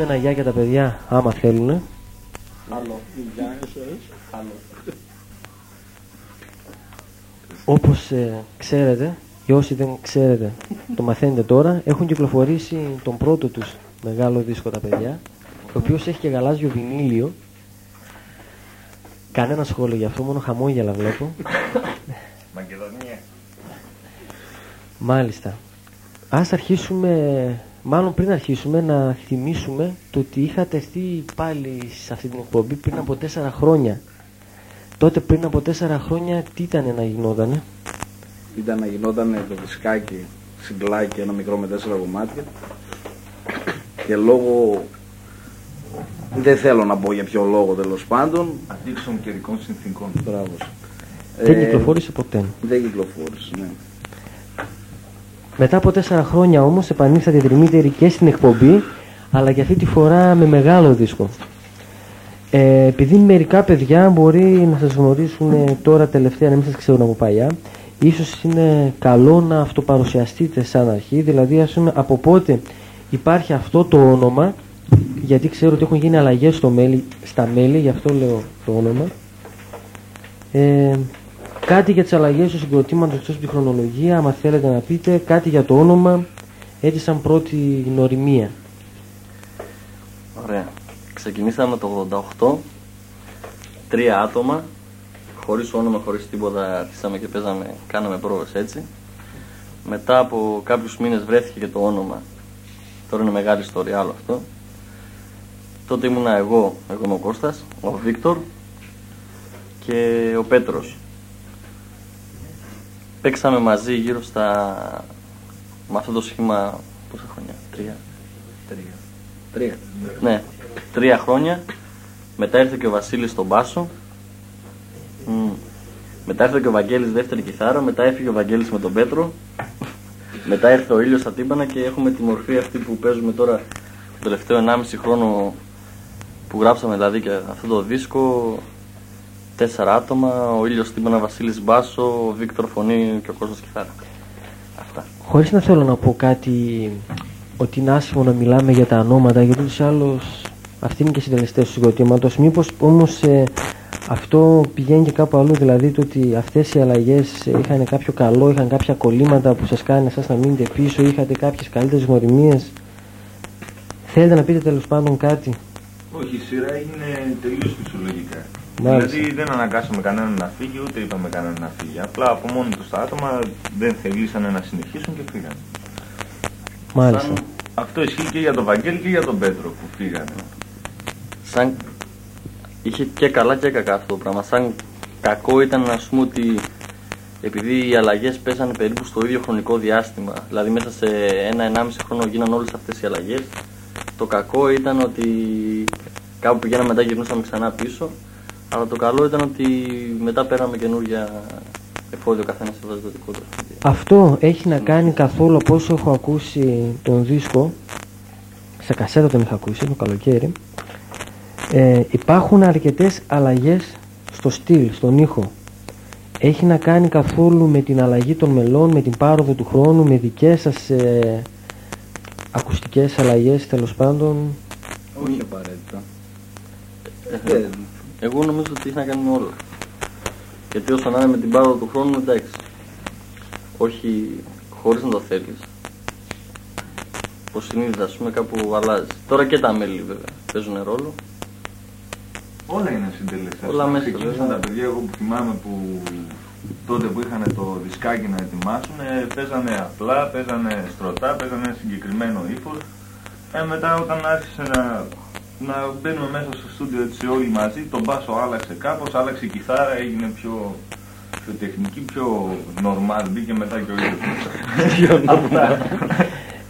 Ας πούνε ένα γεια για τα παιδιά, άμα θέλουν. Άλλο. Άλλο. Όπως ε, ξέρετε, και όσοι δεν ξέρετε, το μαθαίνετε τώρα, έχουν κυκλοφορήσει τον πρώτο τους μεγάλο δίσκο τα παιδιά, ο οποίος έχει και γαλάζιο βινίλιο. Κανένα σχόλιο γι' αυτό, μόνο χαμόγελα βλέπω. Μακεδονία. Μάλιστα. Ας αρχίσουμε, μάλλον πριν αρχίσουμε, να θυμίσουμε το ότι είχατε έρθει πάλι σε αυτή την εκπομπή πριν από τέσσερα χρόνια. Τότε πριν από τέσσερα χρόνια τι ήταν να γινότανε; Ήταν να γινόταν το δισκάκι, συγκλάκι, ένα μικρό με τέσσερα κομμάτια. Και λόγω. Δεν θέλω να πω για ποιο λόγο τέλος πάντων. Αντίξεων καιρικών συνθήκων. Μπράβο. Δεν Ε, κυκλοφόρησε ποτέ. Δεν κυκλοφόρησε, ναι. Μετά από τέσσερα χρόνια όμως επανήλθατε τριμήτερη και στην εκπομπή, αλλά και αυτή τη φορά με μεγάλο δίσκο. Ε, επειδή μερικά παιδιά μπορεί να σας γνωρίσουν ε, τώρα τελευταία, να μην σας ξέρουν από παλιά, ίσως είναι καλό να αυτοπαρουσιαστείτε σαν αρχή, δηλαδή ας πούμε από πότε υπάρχει αυτό το όνομα, γιατί ξέρω ότι έχουν γίνει αλλαγές στο μέλη, στα μέλη, γι' αυτό λέω το όνομα. Ε, κάτι για τις αλλαγές του συγκροτήματος εκτός από τη χρονολογία, άμα θέλετε να πείτε, κάτι για το όνομα, έτσι σαν πρώτη γνωριμία. Ωραία. Ξεκινήσαμε το 88, τρία άτομα, χωρίς όνομα, χωρίς τίποτα, αρχίσαμε και παίζαμε, κάναμε πρόβες έτσι. Μετά από κάποιους μήνες βρέθηκε και το όνομα, τώρα είναι μεγάλη ιστορία άλλο αυτό. Τότε ήμουνα εγώ, εγώ είμαι ο Κώστας, ο Βίκτορ και ο Πέτρος. Παίξαμε μαζί γύρω στα... με αυτό το σχήμα πόσα χρόνια, τρία. Τρία. Τρία. Ναι, τρία χρόνια. Μετά ήρθε και ο Βασίλης στον Πάσο. Μμ. Μετά ήρθε και ο Βαγγέλης δεύτερη κιθάρα. Μετά έφυγε ο Βαγγέλης με τον Πέτρο. Μετά ήρθε ο ήλιος στα τύμπανα και έχουμε τη μορφή αυτή που παίζουμε τώρα το τελευταίο 1,5 χρόνο που γράψαμε δηλαδή και αυτό το δίσκο. Τέσσερα άτομα, ο ήλιος τύμπανα, Βασίλης Μπάσο, ο Βίκτορ Φωνή και ο Κώστας Κιθάρα. Αυτά. Χωρίς να θέλω να πω κάτι ότι είναι άσχημο να μιλάμε για τα ονόματα, γιατί ούτως ή άλλως αυτοί είναι και συντελεστές του συγκροτήματος. Μήπως όμως ε, αυτό πηγαίνει και κάπου αλλού, δηλαδή το ότι αυτές οι αλλαγές ε, είχαν κάποιο καλό, είχαν κάποια κολλήματα που σας κάνει εσάς να μείνετε πίσω, είχατε κάποιες καλύτερες γνωριμίες. Θέλετε να πείτε τέλος πάντων κάτι; Όχι, η σειρά έγινε τελείως φυσιολογικά. Μάλιστα. Δηλαδή δεν αναγκάσαμε κανέναν να φύγει, ούτε είπαμε κανέναν να φύγει. Απλά από μόνοι τους τα άτομα δεν θελήσανε να συνεχίσουν και φύγανε. Μάλιστα. Σαν- Αυτό ισχύει και για τον Βαγγέλη και για τον Πέτρο που φύγανε. σαν είχε και καλά και κακά αυτό το πράγμα. Σαν κακό ήταν να πούμε ότι επειδή οι αλλαγές πέσανε περίπου στο ίδιο χρονικό διάστημα, δηλαδή μέσα σε ένα-ενάμιση χρόνο γίνανε όλες αυτές οι αλλαγές, το κακό ήταν ότι κάπου πηγαίναμε μετά γυρνούσαμε ξανά πίσω, αλλά το καλό ήταν ότι μετά πέραμε καινούργια εφόδιο καθένας έβαζε το δικό του. Αυτό έχει να κάνει καθόλου από όσο έχω ακούσει τον δίσκο σε κασέτα τον είχα ακούσει το καλοκαίρι ε, υπάρχουν αρκετές αλλαγές στο στυλ, στον ήχο έχει να κάνει καθόλου με την αλλαγή των μελών, με την πάροδο του χρόνου, με δικές σας ε, ακουστικές αλλαγές τέλος πάντων Όχι απαραίτητα. Ε, Δεν- Εγώ νομίζω ότι έχει να κάνει με όλα. Γιατί όσο να είναι με την πάροδο του χρόνου, εντάξει. Όχι χωρίς να το θέλεις. Πως συνείδητα, ας πούμε, κάπου αλλάζει. Τώρα και τα μέλη βέβαια παίζουν ρόλο. Όλα είναι συντελεστές. Όλα μέσα, Ξεκίνησαν βέβαια. τα παιδιά, εγώ που θυμάμαι που τότε που είχαν το δισκάκι να ετοιμάσουν, ε, παίζανε απλά, παίζανε στρωτά, παίζανε συγκεκριμένο ύφος. Ε, μετά όταν άρχισε να, να μπαίνουμε μέσα στο στούντιο έτσι όλοι μαζί, το μπάσο άλλαξε κάπως, άλλαξε η κιθάρα, έγινε πιο, πιο τεχνική, πιο normal, μπήκε μετά και ο ίδιος. Αυτά.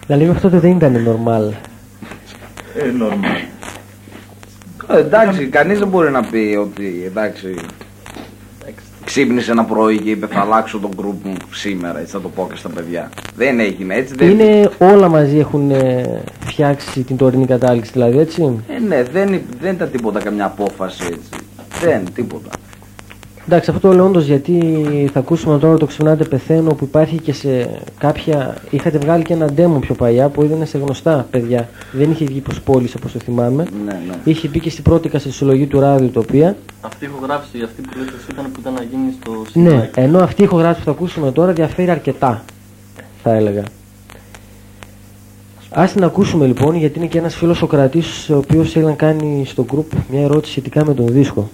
δηλαδή μέχρι τότε δεν ήταν normal Ε, normal. Ε, εντάξει, κανείς δεν μπορεί να πει ότι εντάξει, Εντάξει. Ξύπνησε ένα πρωί και είπε θα αλλάξω τον group μου σήμερα, έτσι θα το πω και στα παιδιά. Δεν έγινε έτσι. Δεν... είναι όλα μαζί έχουν ε, φτιάξει την τωρινή κατάληξη δηλαδή έτσι; Ε, ναι, δεν, υ- δεν ήταν τίποτα καμιά απόφαση έτσι. Δεν, τίποτα. Εντάξει, αυτό το λέω όντως γιατί θα ακούσουμε τώρα το ξυπνάτε πεθαίνω που υπάρχει και σε κάποια. Είχατε βγάλει και ένα demo πιο παλιά που ήταν σε γνωστά παιδιά. Δεν είχε βγει προς πόλεις όπως το θυμάμαι. Ναι, ναι. Είχε μπει και στην πρώτη κασετσολογή του ράδιο το οποία. Αυτή η ηχογράφηση, αυτή που λέτε εσύ ήταν που ήταν να γίνει στο Ναι, Σιγκράκι. ενώ αυτή η ηχογράφηση που θα ακούσουμε τώρα διαφέρει αρκετά, θα έλεγα. Ας την ακούσουμε λοιπόν, γιατί είναι και ένας φίλος Σοκρατής ο οποίος θέλει να κάνει στο group μια ερώτηση σχετικά με τον δίσκο.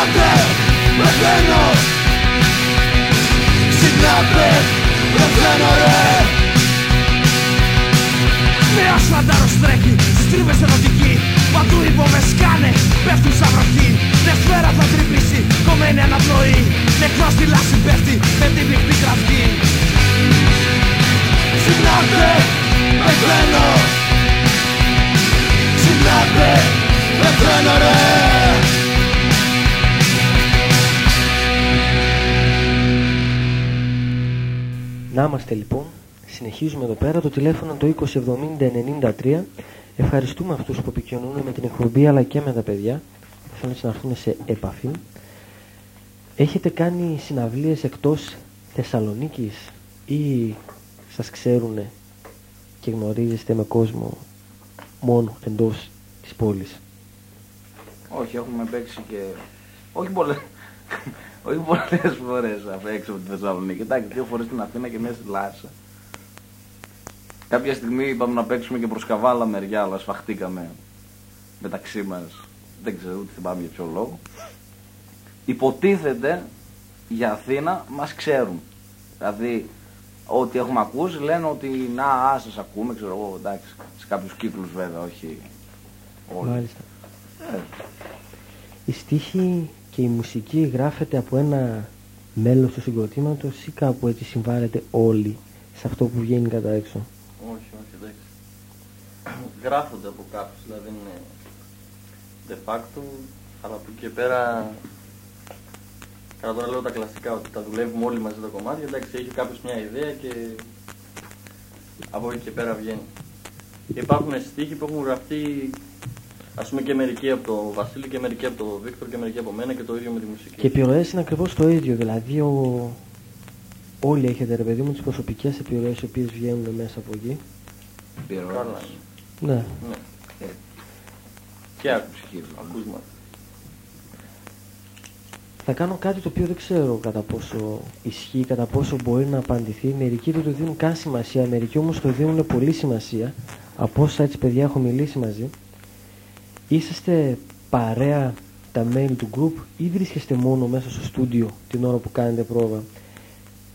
Ξυπνάτε, πεθαίνω Ξυπνάτε, πεθαίνω ρε. Νέος φαντάρος τρέχει, στρίβες ερωτική. Παντού οι βόμβες σκάνε, πέφτουν σαν βροχή. Δευτέρα θα τρυπήσει, κομμένη αναπνοή. Νεκρός στη λάση πέφτει, με την πηχτή κραυγή. Ξυπνάτε, πεθαίνω Ξυπνάτε, πεθαίνω ρε Να είμαστε λοιπόν, συνεχίζουμε εδώ πέρα το τηλέφωνο το 2070-93. Ευχαριστούμε αυτούς που επικοινωνούν με την εκπομπή αλλά και με τα παιδιά που θέλουν να έρθουν σε επαφή. Έχετε κάνει συναυλίες εκτός Θεσσαλονίκης ή σας ξέρουν και γνωρίζεστε με κόσμο μόνο εντός της πόλης; Όχι, έχουμε παίξει και. Όχι πολλέ. Όχι πολλές φορές απ' έξω από τη Θεσσαλονίκη. Εντάξει, δύο φορές στην Αθήνα και μια στη Λάρισα. Κάποια στιγμή είπαμε να παίξουμε και προς Καβάλα μεριά, αλλά σφαχτήκαμε μεταξύ μας. Δεν ξέρω ούτε θυμάμαι για ποιο λόγο. Υποτίθεται για Αθήνα μας ξέρουν. Δηλαδή, ό,τι έχουμε ακούσει λένε ότι να, α, σας ακούμε, ξέρω εγώ, εντάξει. Σε κάποιους κύκλους βέβαια, όχι όλοι. Μάλιστα. Ε, Η στίχη και η μουσική γράφεται από ένα μέλος του συγκροτήματος ή κάπου έτσι συμβάλλετε όλοι σε αυτό που βγαίνει κατά έξω; Όχι, όχι, εντάξει. Γράφονται από κάποιους, δηλαδή είναι de facto, αλλά από εκεί και πέρα. Καλά, τώρα λέω τα κλασικά, ότι τα δουλεύουμε όλοι μαζί τα κομμάτια. Εντάξει, έχει κάποιος μια ιδέα και από εκεί και πέρα βγαίνει. Και υπάρχουν στίχοι που έχουν γραφτεί, ας πούμε, και μερικοί από τον Βασίλη και μερικοί από τον Βίκτορ και μερικοί από μένα και το ίδιο με τη μουσική. Και οι επιρροές είναι ακριβώς το ίδιο, δηλαδή ο... όλοι έχετε ρε παιδί μου τις προσωπικές επιρροές οι οποίες βγαίνουν μέσα από εκεί. επιρροές. Καλά. Ναι. Ναι. Ε, Και άκου, ψυχή, δηλαδή. ακούσματα. θα κάνω κάτι το οποίο δεν ξέρω κατά πόσο ισχύει, κατά πόσο μπορεί να απαντηθεί. Μερικοί δεν το δίνουν καν σημασία, μερικοί όμως το δίνουν πολύ σημασία. Από όσα έτσι παιδιά έχω μιλήσει μαζί. Είσαστε παρέα τα μέλη του group ή βρίσκεστε μόνο μέσα στο στούντιο την ώρα που κάνετε πρόβα;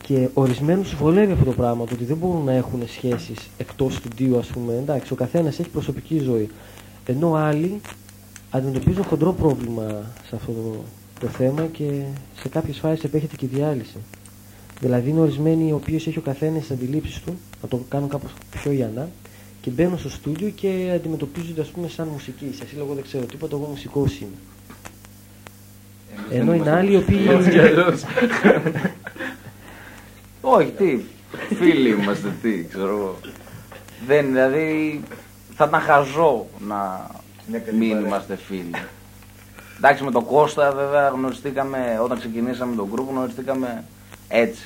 Και ορισμένους βολεύει αυτό το πράγμα, το ότι δεν μπορούν να έχουν σχέσεις εκτός στούντιου ας πούμε. Εντάξει, ο καθένας έχει προσωπική ζωή. Ενώ άλλοι αντιμετωπίζουν χοντρό πρόβλημα σε αυτό το, το θέμα και σε κάποιες φάσεις επέχεται και η διάλυση. Δηλαδή είναι ορισμένοι οι οποίοι έχει ο καθένας τις αντιλήψεις του, να το κάνουν κάπως πιο ιανά, και μπαίνουν στο στούντιο και αντιμετωπίζονται ας πούμε σαν μουσική. Σε εσύ εγώ δεν ξέρω τίποτα, εγώ μουσικός είμαι. Ενώ είναι άλλοι οι οποίοι. Όχι, τι. Φίλοι είμαστε, τι, ξέρω εγώ. Δεν, δηλαδή, θα ήταν χαζό να μην είμαστε φίλοι. Εντάξει, με τον Κώστα βέβαια γνωριστήκαμε, όταν ξεκινήσαμε τον group, γνωριστήκαμε έτσι.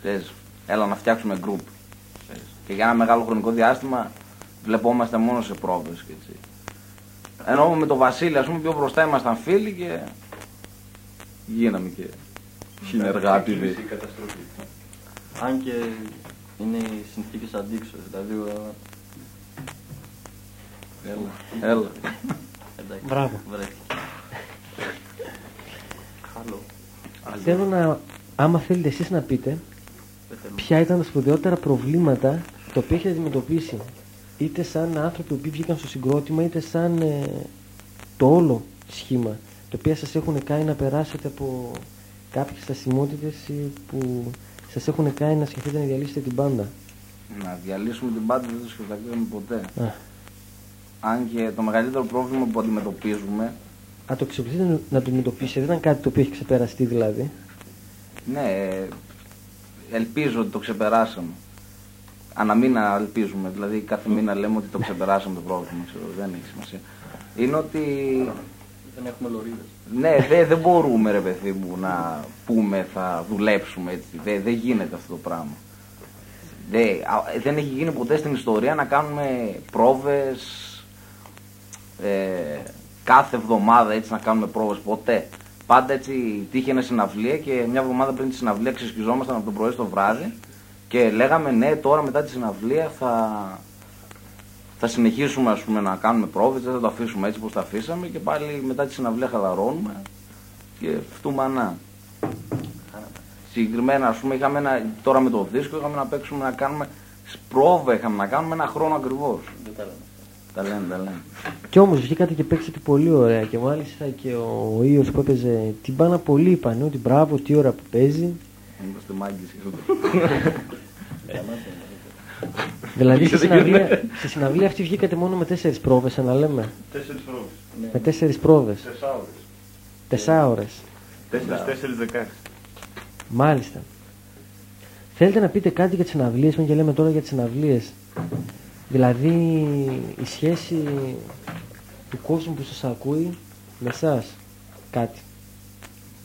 Ξέρεις, έλα να φτιάξουμε group. Ξέρεις. Και για ένα μεγάλο χρονικό διάστημα βλεπόμαστε μόνο σε πρόβες και έτσι. Ενώ με τον Βασίλη, ας πούμε, πιο μπροστά ήμασταν φίλοι και γίναμε και συνεργάτηδοι. Έκλεισε η καταστροφή. Αν και είναι οι συνθήκες αντίξωες, δηλαδή ο- Έλα, έλα. εντάξει, Μπράβο. βρέθηκε. Χαλό. Θέλω να, άμα θέλετε εσείς να πείτε, Δεν θέλω. ποια ήταν τα σπουδαιότερα προβλήματα τα οποία έχετε αντιμετωπίσει. Είτε σαν άνθρωποι που βγήκαν στο συγκρότημα, είτε σαν ε, το όλο σχήμα. Τα οποία σας έχουν κάνει να περάσετε από κάποιες στασιμότητες ε, που σας έχουν κάνει να σκεφτείτε να διαλύσετε την μπάντα. Να διαλύσουμε την πάντα δεν το σκεφτήκαμε ποτέ. Α, Αν και το μεγαλύτερο πρόβλημα που αντιμετωπίζουμε, Α, το ξεπλήσετε να το αντιμετωπίσετε, δεν ήταν κάτι το οποίο έχει ξεπεραστεί δηλαδή. ναι, ε, ελπίζω ότι το ξεπεράσαμε. Αναμήνα ελπίζουμε, δηλαδή κάθε μήνα λέμε ότι το ξεπεράσαμε το πρόβλημα, ξέρω, δεν έχει σημασία. Είναι ότι Δεν έχουμε λωρίδες. ναι, δεν δεν μπορούμε ρε παιδί μου να πούμε θα δουλέψουμε έτσι. Δεν δεν γίνεται αυτό το πράγμα. Δεν, α, δεν έχει γίνει ποτέ στην ιστορία να κάνουμε πρόβες ε, κάθε εβδομάδα έτσι να κάνουμε πρόβες ποτέ. Πάντα έτσι τύχαινε συναυλία και μια εβδομάδα πριν τη συναυλία ξεσκιζόμασταν από το πρωί στο βράδυ και λέγαμε ναι τώρα μετά τη συναυλία θα, θα συνεχίσουμε ας πούμε, να κάνουμε πρόβες, δεν θα το αφήσουμε έτσι όπως το αφήσαμε και πάλι μετά τη συναυλία χαλαρώνουμε και φτούμανά. Συγκεκριμένα, ας πούμε, είχαμε ένα, τώρα με το δίσκο είχαμε να παίξουμε να κάνουμε πρόβα, είχαμε να κάνουμε ένα χρόνο ακριβώς. Δεν τα λέμε. Τα λένε, τα λένε. Κι όμως βγήκατε και παίξατε πολύ ωραία και μάλιστα και ο, ο Ίος που έπαιζε την μπάνα πολύ είπαν ότι μπράβο, τι ώρα που παίζει. Είμαστε μάγκες. Δηλαδή στη συναυλία, στη συναυλία αυτή βγήκατε μόνο με τέσσερις πρόβες, να λέμε. Τέσσερις πρόβες. Με τέσσερις πρόβες. Τεσσάωρες. Τεσσάωρες. Τέσσερις, τέσσερις δεκάρες. Μάλιστα. Θέλετε να πείτε κάτι για τις συναυλίες, μην και λέμε τώρα για τις συναυλίες. Δηλαδή η σχέση του κόσμου που σας ακούει με εσάς. Κάτι.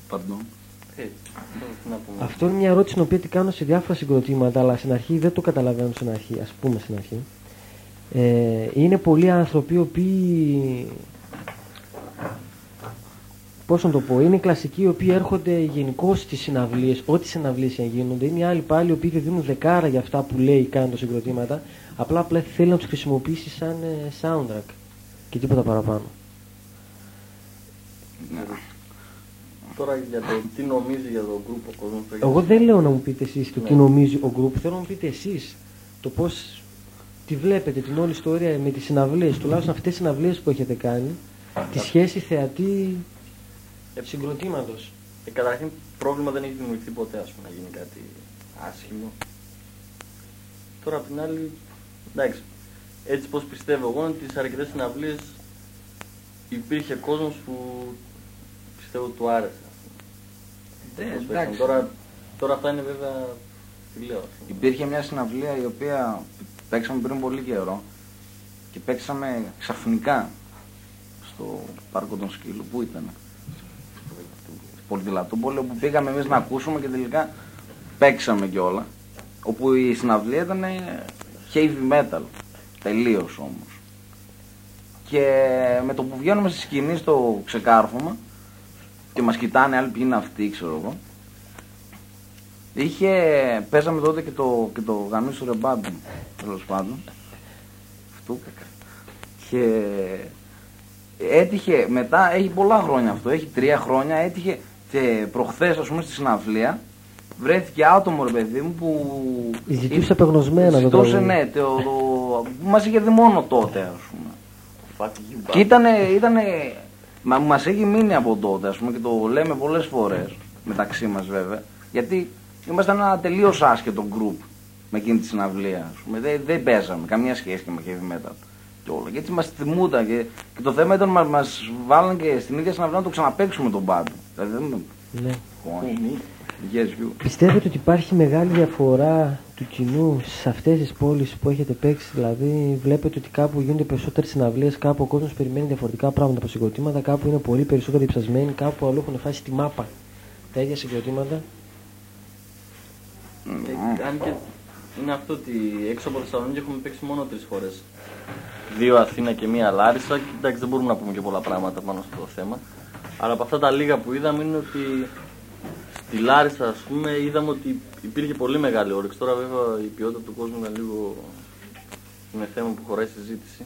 Παντών. Ε, τώρα τι να πούμε. Αυτό είναι μια ερώτηση την οποία την κάνω σε διάφορα συγκροτήματα, αλλά στην αρχή δεν το καταλαβαίνω στην αρχή, ας πούμε στην αρχή. Ε, είναι πολλοί άνθρωποι οι οποίοι πώς να το πω, είναι οι κλασικοί οι οποίοι έρχονται γενικώ στις συναυλίες, ό,τι συναυλίες και αν γίνονται. Είναι οι άλλοι πάλι οι οποίοι δεν δίνουν δεκάρα για αυτά που λέει ή κάνουν τα συγκροτήματα, απλά απλά θέλει να τους χρησιμοποιήσει σαν ε, soundtrack και τίποτα παραπάνω. Τώρα για το τι νομίζει για το group ο κόσμος που έχει Εγώ δεν λέω να μου πείτε εσείς το Ναι. τι νομίζει ο group, θέλω να μου πείτε εσείς το πώς τη βλέπετε την όλη ιστορία με τις συναυλίες, τουλάχιστον αυτές τις συναυλίες που έχετε κάνει, τη σχέση θεατή συγκροτήματος. Ε, καταρχήν πρόβλημα δεν έχει δημιουργηθεί ποτέ ας πούμε, να γίνει κάτι άσχημο. Τώρα απ' την άλλη, εντάξει, έτσι πως πιστεύω εγώ είναι ότι στις αρκετές συναυλίες υπήρχε κόσμος που πιστεύω του άρεσε. Ας πούμε, Ναι, πώς εντάξει. παίξαν. Τώρα, τώρα αυτά είναι βέβαια τι λέω. ας πούμε. Υπήρχε μια συναυλία η οποία παίξαμε πριν πολύ καιρό και παίξαμε ξαφνικά στο πάρκο των Σκύλου. Πού ήταν; Πολυδηλατούπολη, όπου πήγαμε εμείς να ακούσουμε και τελικά παίξαμε κιόλα. Όπου η συναυλία ήταν heavy metal. Τελείως όμως. Και με το που βγαίνουμε στη σκηνή στο ξεκάρφωμα, και μας κοιτάνε άλλοι ποιοι είναι αυτοί, ξέρω εγώ. Είχε, παίζαμε τότε και το, και το γαμίσου ρεμπάμπι, τέλος πάντων. Αυτό Και έτυχε μετά, έχει πολλά χρόνια αυτό, έχει τρία χρόνια, έτυχε και προχθές ας πούμε στη συναυλία βρέθηκε άτομο ρε παιδί μου που Ζητούσε απεγνωσμένα το ζητούσε τραγούδι. ναι, το, το, που μας είχε δει μόνο τότε ας πούμε. Fuck you, Και ήτανε, ήτανε, μα, μας έχει μείνει από τότε ας πούμε και το λέμε πολλές φορές μεταξύ μας βέβαια γιατί ήμασταν ένα τελείως άσχετο group με εκείνη τη συναυλία ας πούμε. Δεν, δεν παίζαμε καμία σχέση και με heavy metal και όλα. Και έτσι μας θυμούταν και, και το θέμα ήταν μας, μας βάλαν και στην ίδια συναυλία να το ξαναπαίξουμε τον πάντο. Δηλαδή δεν Ναι. Είναι. Yes, you. Πιστεύετε ότι υπάρχει μεγάλη διαφορά του κοινού σε αυτές τις πόλεις που έχετε παίξει, δηλαδή βλέπετε ότι κάπου γίνονται περισσότερες συναυλίες, κάπου ο κόσμος περιμένει διαφορετικά πράγματα από συγκροτήματα, κάπου είναι πολύ περισσότερο υψασμένοι, κάπου αλλού έχουν φάσει τη μάπα τα ίδια συγκροτήματα. Ε, αν και είναι αυτό ότι έξω από Θεσσαλονίκη έχουμε παίξει μόνο τρεις φορές. Δύο Αθήνα και μία Λάρισα. Και εντάξει, δεν μπορούμε να πούμε και πολλά πράγματα πάνω στο το θέμα. Αλλά από αυτά τα λίγα που είδαμε είναι ότι στη Λάρισα, ας πούμε, είδαμε ότι υπήρχε πολύ μεγάλη όρεξη. Τώρα, βέβαια, η ποιότητα του κόσμου ήταν λίγο. είναι θέμα που χωράει συζήτηση.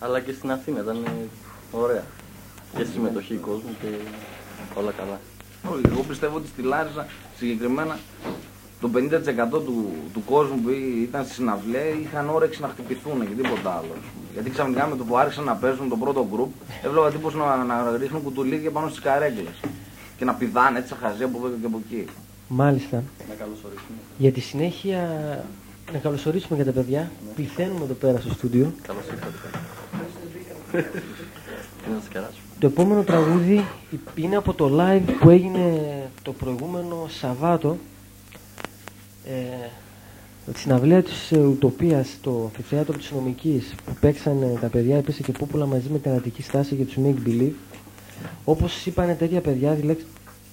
Αλλά και στην Αθήνα ήταν ωραία. Και συμμετοχή κόσμου και όλα καλά. Όχι, Εγώ πιστεύω ότι στη Λάρισα συγκεκριμένα το 50% του, του κόσμου που ήταν στη συναυλία είχαν όρεξη να χτυπηθούν και τίποτα άλλο. ας πούμε. Γιατί ξαφνικά με το που άρχισαν να παίζουν το πρώτο γκρουπ, έβλεπα τύπους να, να ρίχνουν κουτουλίδια πάνω στις καρέκλες. Και να πηδάνε έτσι σαν χαζί από εδώ και από εκεί. Μάλιστα. Να καλωσορίσουμε. Για τη συνέχεια να καλωσορίσουμε για τα παιδιά. Πληθαίνουμε εδώ πέρα στο στούντιο. Καλώς ήρθατε. Τι να σας κεράσουμε. Το επόμενο τραγούδι είναι από το live που έγινε το προηγούμενο Σαββάτο ε, τη συναυλία της ε, Ουτοπίας στο αμφιθέατρο της Νομικής που παίξαν τα παιδιά επίσης και πούπουλα μαζί με την Αττική στάση για τους Make Believe όπως είπανε τέτοια παιδιά δηλέξ-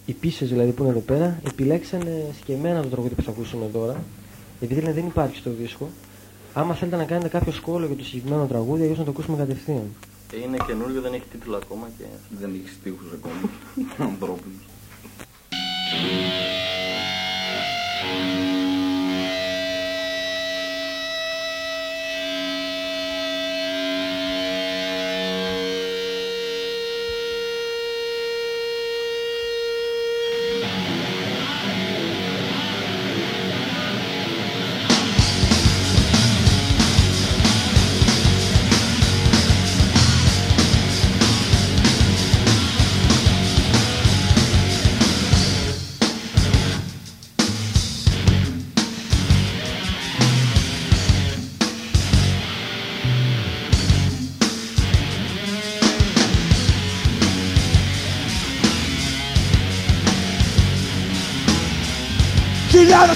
οι πίσες δηλαδή που είναι εδώ πέρα επιλέξανε σκεμμένα το τραγούδι που θα ακούσουμε τώρα επειδή δηλαδή δεν υπάρχει στο δίσκο άμα θέλετε να κάνετε κάποιο σχόλιο για το συγκεκριμένο τραγούδι αλλιώς να το ακούσουμε κατευθείαν Ε, Είναι καινούριο, δεν έχει τίτλο ακόμα και Δεν έχει στίχους ακόμα. Ανθρώπινους.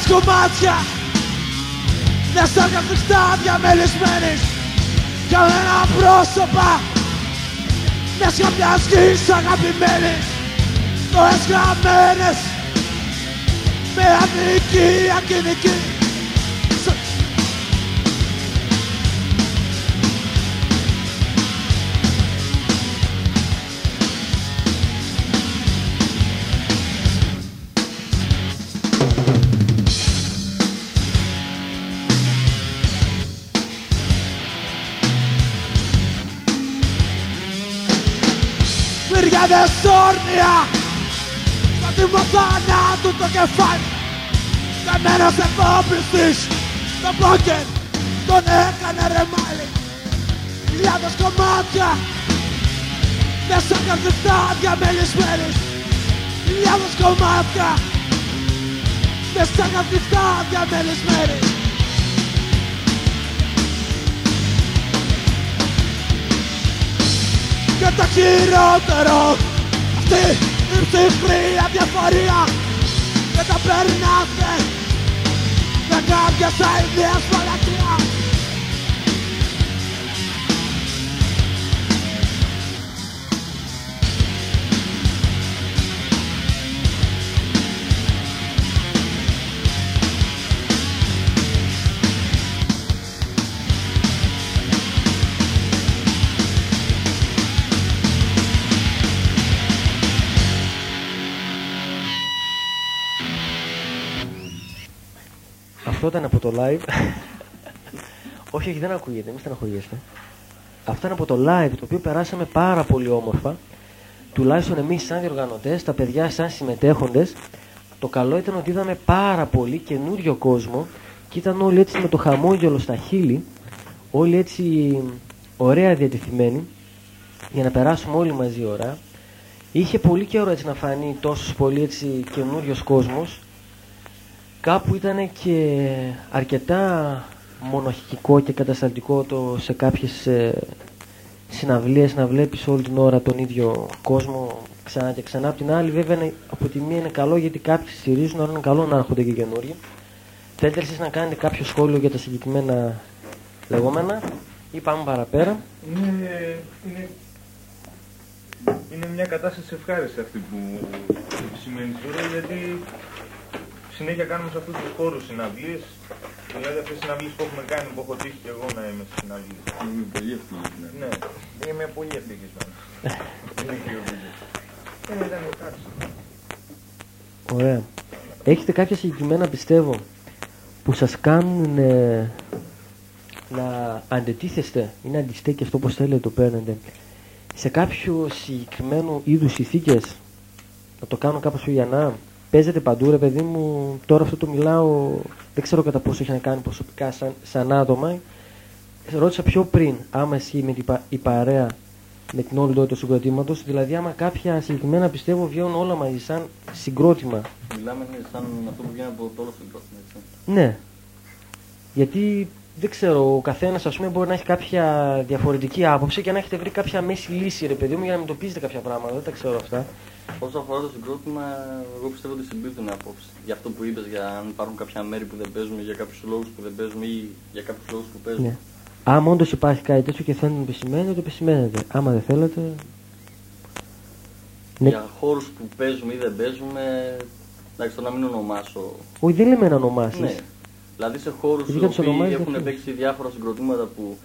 Χιλιάδες κομμάτια Μέσα καθιστά διαμελισμένης Κανένα πρόσωπα. Μέσα μιας γης αγαπημένης Τόες γραμμένες. Με αδικία κοινική όρνια Στα τιμωθάνα του το κεφάλι. Καμένος εφόπλιστης Το πόκερ τον έκανε ρεμάλι Χιλιάδες κομμάτια Μέσα καρδιτά διαμελισμένης Χιλιάδες κομμάτια Μέσα καρδιτά διαμελισμένης Και το χειρότερο Αυτή η ψυχρή αδιαφορία Και τα περνάτε Με κάποιες αηδίες φαλακριά Αυτά ήταν από το live. όχι, όχι, δεν ακούγεται, μην στεναχωριέστε. Αυτά είναι από το live, το οποίο περάσαμε πάρα πολύ όμορφα. Τουλάχιστον εμείς σαν διοργανωτές, τα παιδιά σαν συμμετέχοντες. Το καλό ήταν ότι είδαμε πάρα πολύ καινούριο κόσμο και ήταν όλοι έτσι με το χαμόγελο στα χείλη, όλοι έτσι ωραία διατεθειμένοι για να περάσουμε όλοι μαζί ώρα. Είχε πολύ καιρό έτσι να φανεί τόσος πολύ έτσι καινούριος κόσμος. Κάπου ήταν και αρκετά μονοχικό και κατασταλτικό το σε κάποιες ε, συναυλίες να βλέπεις όλη την ώρα τον ίδιο κόσμο ξανά και ξανά. Από την άλλη βέβαια είναι- από τη μία είναι καλό γιατί κάποιοι στηρίζουν, αλλά είναι καλό να έρχονται και καινούργοι. Θέλετε εσείς να κάνετε κάποιο σχόλιο για τα συγκεκριμένα λεγόμενα ή πάμε παραπέρα; Είναι, είναι, είναι μια κατάσταση ευχάριστη αυτή που σημαίνει τώρα γιατί συνέχεια κάνουμε σε αυτούς τους χώρους συναυλίες. Δηλαδή αυτές τις συναυλίες που έχουμε κάνει που έχω τύχει και εγώ να είμαι στις συναυλίες. Είμαι πολύ ευτυχισμένο. ναι, είμαι πολύ ευτυχισμένος. Είναι και ο Βίλιος ε, ήταν ευχάριστο Ωραία. Έχετε κάποια συγκεκριμένα πιστεύω που σας κάνουν ε, να αντετίθεστε ή να αντιστέκεστε όπως θέλετε το παίρνετε σε κάποιο συγκεκριμένο είδους ηθίκες; Να το κάνω κάπως πιο γιανά παίζετε παντού ρε παιδί μου τώρα αυτό το μιλάω δεν ξέρω κατά πόσο έχει να κάνει προσωπικά σαν, σαν άτομα ρώτησα πιο πριν άμα ισχύει με την πα- η παρέα με την όλη του συγκροτήματος, δηλαδή άμα κάποια συγκεκριμένα πιστεύω βγαίνουν όλα μαζί σαν συγκρότημα. Μιλάμε ναι, σαν αυτό που βγαίνει από το όλο συγκρότημα, έτσι. Ναι. Γιατί δεν ξέρω, ο καθένας ας πούμε μπορεί να έχει κάποια διαφορετική άποψη και να έχετε βρει κάποια μέση λύση, ρε παιδί μου, για να μην το πείσετε κάποια πράγματα. Δεν τα ξέρω αυτά. Όσο αφορά το συγκρότημα, εγώ πιστεύω ότι συμπίπτουν απόψεις. Για αυτό που είπες, για αν υπάρχουν κάποια μέρη που δεν παίζουμε, για κάποιους λόγους που δεν παίζουμε ή για κάποιους λόγους που παίζουμε. Ναι. Άμα όντως υπάρχει κάτι τέτοιο και θέλετε να το επισημαίνετε, το επισημαίνετε. Άμα δεν θέλετε. Ναι. Για χώρους που παίζουμε ή δεν παίζουμε, εντάξει, το να μην ονομάσω. Όχι, δεν λέμε να ονομάσεις. Ναι. Δηλαδή σε χώρους Γιατί οι για τους οποίοι ονομάζεις έχουν δεν παίξει διάφορα συγκροτήματα που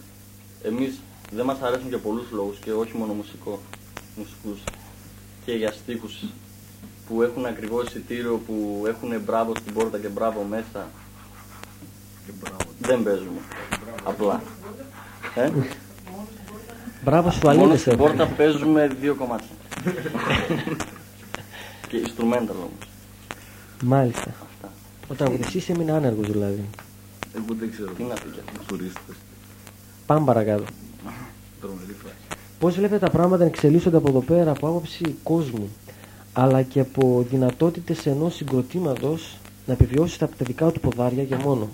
εμείς δεν μας αρέσουν για πολλούς λόγους και όχι μόνο μουσικό, μουσικούς και για στίχους που έχουν ακριβώς εισιτήριο, που έχουν μπράβο στην πόρτα και μπράβο μέσα. Δεν παίζουμε. Απλά. Ε; Μπράβο στου Μόνο αλήτε. στην πόρτα παίζουμε δύο κομμάτια. και instrumental όμως. Μάλιστα. Αυτά. Ο τραγουδιστής έμεινε άνεργος δηλαδή. Εγώ δεν ξέρω. Τι να πει κι αυτό. Τουρίστες. Πάμε παρακάτω. Τρομερή φράση. Πώς βλέπετε τα πράγματα να εξελίσσονται από εδώ πέρα από άποψη κόσμου, αλλά και από δυνατότητες ενός συγκροτήματος να επιβιώσει στα τα δικά του ποδάρια και μόνο;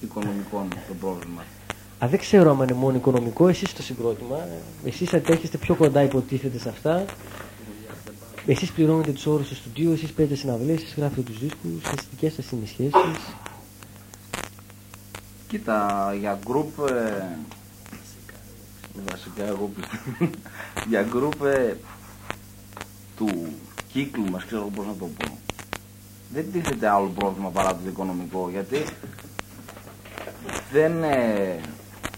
Οικονομικό είναι το πρόβλημα. Α, δεν ξέρω αν είναι μόνο οικονομικό, εσείς το συγκρότημα. Εσείς αντέχεστε πιο κοντά, υποτίθεται σε αυτά. Εσείς πληρώνετε τους όρους του στούντιο, εσείς παίρνετε συναυλίες, εσείς γράφετε τους δίσκους, εσείς δικές σας είναι οι σχέσει. Κοίτα, για γκρουπ. Ε, βασικά, εγώ πιστεύω. για γκρουπ ε, του κύκλου μας, ξέρω πώς να το πω. Δεν τίθεται άλλο πρόβλημα παρά το οικονομικό, γιατί δεν ε,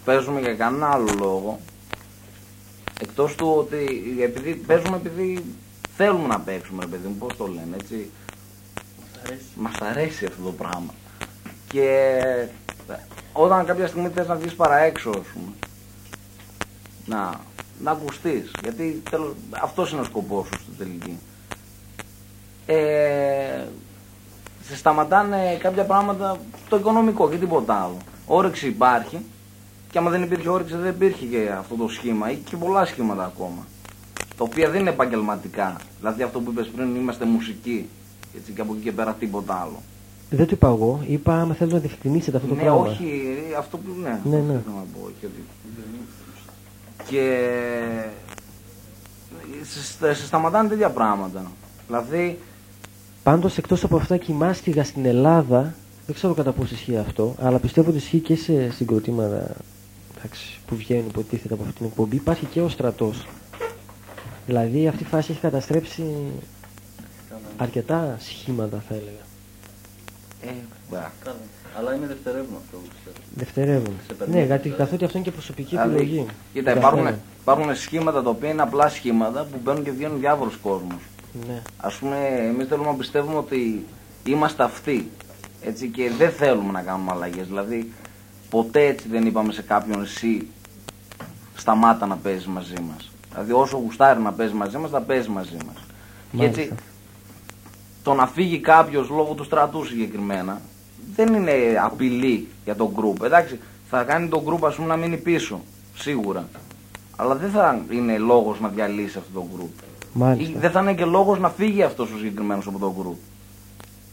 παίζουμε για κανένα άλλο λόγο. Εκτός του ότι επειδή, παίζουμε επειδή θέλουμε να παίξουμε, ρε παιδί μου, πώς το λένε, έτσι. Μας αρέσει αυτό το πράγμα. Και ε, όταν κάποια στιγμή θες να βγεις παρά έξω, ας πούμε, να, να ακουστείς, γιατί τέλος, αυτός είναι ο σκοπός σου στην τελική. Ε, σε σταματάνε κάποια πράγματα το οικονομικό και τίποτα άλλο. Όρεξη υπάρχει και άμα δεν υπήρχε όρεξη δεν υπήρχε και αυτό το σχήμα ή και πολλά σχήματα ακόμα. Τα οποία δεν είναι επαγγελματικά. Δηλαδή αυτό που είπες πριν είμαστε μουσικοί. Έτσι, και από εκεί και πέρα τίποτα άλλο. Δεν το είπα εγώ, είπα άμα θέλετε να διευκρινίσετε αυτό το ναι, πράγμα. όχι, αυτό που ναι. Ναι, ναι. αυτό θέλω να πω, και, ότι... και σε, σε σταματάνε τέτοια πράγματα. Δηλαδή, Πάντως, εκτός από αυτά και η μάστιγα στην Ελλάδα, δεν ξέρω κατά πόσο ισχύει αυτό, αλλά πιστεύω ότι ισχύει και σε συγκροτήματα εντάξει, που βγαίνουν υποτίθεται από αυτή την εκπομπή. Υπάρχει και ο στρατός. Δηλαδή, αυτή η φάση έχει καταστρέψει αρκετά σχήματα, θα έλεγα. Ε, μπα. Καλά. Αλλά είναι δευτερεύον αυτό που πιστεύω. Δευτερεύουν. Σε περνάει. Ναι, γιατί καθότι αυτό είναι και προσωπική Δηλαδή, επιλογή. Κοίτα, του υπάρχουν, καθένα. υπάρχουν σχήματα τα οποία είναι απλά σχήματα που μπαίνουν και βγαίνουν διάφορους κόσμους. Ναι. Α πούμε, εμείς θέλουμε να πιστεύουμε ότι είμαστε αυτοί. Έτσι, και δεν θέλουμε να κάνουμε αλλαγές. Δηλαδή, ποτέ έτσι δεν είπαμε σε κάποιον εσύ σταμάτα να παίζεις μαζί μας. Δηλαδή, όσο γουστάρει να παίζει μαζί μας, θα παίζει μαζί μας. Και έτσι, Μάλιστα. Το να φύγει κάποιος λόγω του στρατού συγκεκριμένα δεν είναι απειλή για τον group. Εντάξει, θα κάνει τον group ας πούμε να μείνει πίσω, σίγουρα. Αλλά δεν θα είναι λόγος να διαλύσει αυτό το group. Ή Μάλιστα. δεν θα είναι και λόγος να φύγει αυτός ο συγκεκριμένος από το group.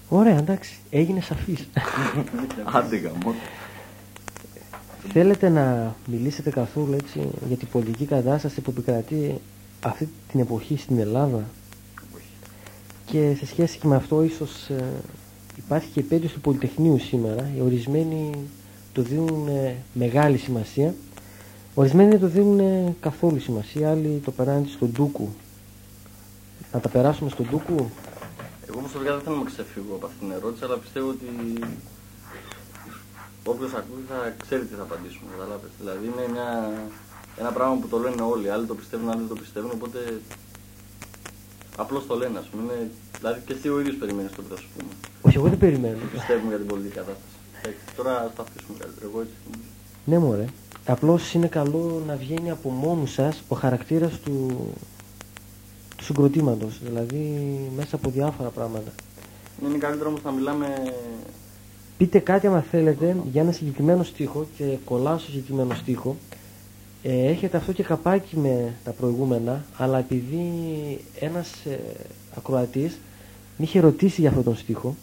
Ωραία, εντάξει. Έγινε σαφής. Άντε γαμώ. Θέλετε να μιλήσετε καθόλου έτσι για την πολιτική κατάσταση που επικρατεί αυτή την εποχή στην Ελλάδα; Και σε σχέση και με αυτό ίσως ε, υπάρχει και επέτειος του Πολυτεχνείου σήμερα οι ορισμένοι το δίνουν ε, μεγάλη σημασία ορισμένοι δεν το δίνουν ε, καθόλου σημασία άλλοι το περάνε στον ντούκου να τα περάσουμε στον ντούκου Εγώ προσωπικά δεν θέλω να ξεφύγω από αυτήν την ερώτηση, αλλά πιστεύω ότι όποιος ακούει θα ξέρει τι θα απαντήσουμε. Καταλάβες. Δηλαδή είναι μια, ένα πράγμα που το λένε όλοι. Άλλοι το πιστεύουν, άλλοι δεν το πιστεύουν. Οπότε απλώς το λένε, ας πούμε. Είναι, δηλαδή και εσύ ο ίδιος περιμένεις το που θα σου πούμε. όχι εγώ δεν περιμένω Πιστεύουμε για την πολιτική κατάσταση. Έτσι, τώρα θα τα αφήσουμε καλύτερα. Εγώ έτσι. Ναι, μωρέ. Απλώς είναι καλό να βγαίνει από μόνου σας ο χαρακτήρας του, του συγκροτήματος. Δηλαδή μέσα από διάφορα πράγματα. Είναι καλύτερο όμως να μιλάμε. Πείτε κάτι άμα θέλετε για ένα συγκεκριμένο στίχο και κολλάω στο συγκεκριμένο στίχο. Ε, έχετε αυτό και καπάκι με τα προηγούμενα, αλλά επειδή ένας ε, ακροατής με είχε ρωτήσει για αυτόν τον στίχο,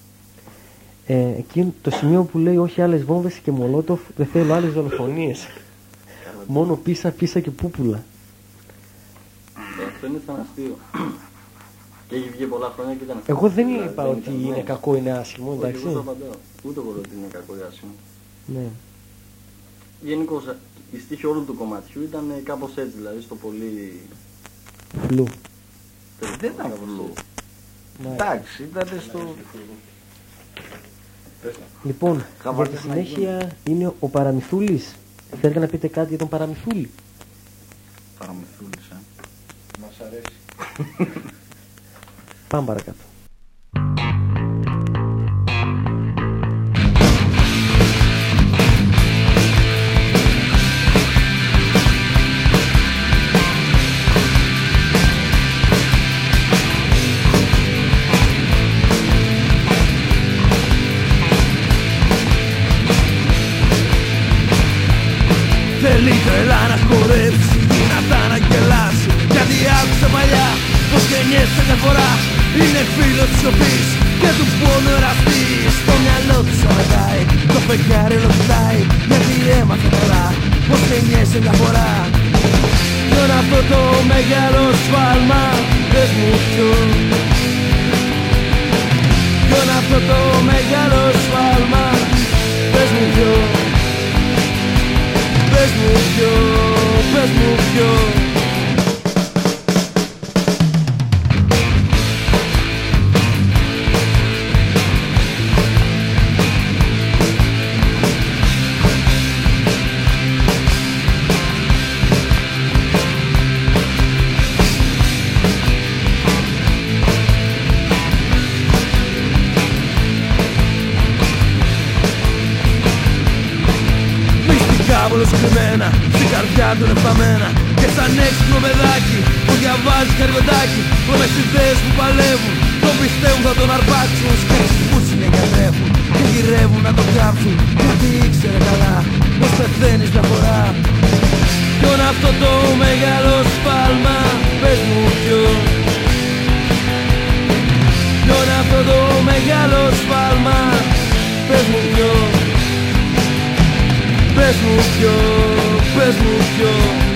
ε, εκείνο το σημείο που λέει όχι άλλες βόμβες και μολότοφ, δεν θέλω άλλες δολοφονίες. Μόνο πίσα, πίσα και πούπουλα. Ε, Αυτό είναι σαν αστείο. και έχει βγει πολλά χρόνια και ήταν αστείο. Εγώ δεν Δηλαδή, είπα ότι ήταν, είναι ναι. κακό, είναι άσχημο, Όχι, εντάξει. εγώ το απαντάω. Ούτε εγώ λέω ότι είναι κακό ή άσχημο. Ναι. Γενικώς η στίχη όλου του κομματιού ήταν κάπως έτσι, δηλαδή στο πολύ. Φλου. Δεν ήταν φλού. Ναι. Εντάξει, ήταν στο. Λοιπόν, για Χαβάρτε τη να συνέχεια είναι ο Παραμυθούλης. Θέλετε να πείτε κάτι για τον Παραμυθούλη; Παραμυθούλησα. Μας αρέσει. Πάμε παρακάτω. Είναι φίλος της σιωπής και του πόνου εραστής Στο μυαλό του σταματάει, το φεγγάρι ρωτάει Γιατί έμαθε τώρα πως γεννιέσαι μια φορά. Ποιον αυτό το μεγάλο σφάλμα, πες μου ποιον Ποιον αυτό το μεγάλο σφάλμα, πες μου ποιον Πες μου ποιο, πες μου ποιο Μυστικά βολοσκριμμένα στην καρδιά του νεφταμένα Και σαν έξυπνο παιδάκι που διαβάζει καριωτάκι Προμες ιδέες που παλεύουν τον πιστεύουν θα τον αρπάξουν. Σκέψεις που συνεγκατρέφουν και γυρεύουν να τον κάψουν Γιατί ήξερε καλά πως πεθαίνεις μια φορά. Ποιον αυτό το μεγάλο σφάλμα πες μου ποιο. Ποιον αυτό το μεγάλο σφάλμα πες μου ποιο Πες μου ποιο, πες μου ποιο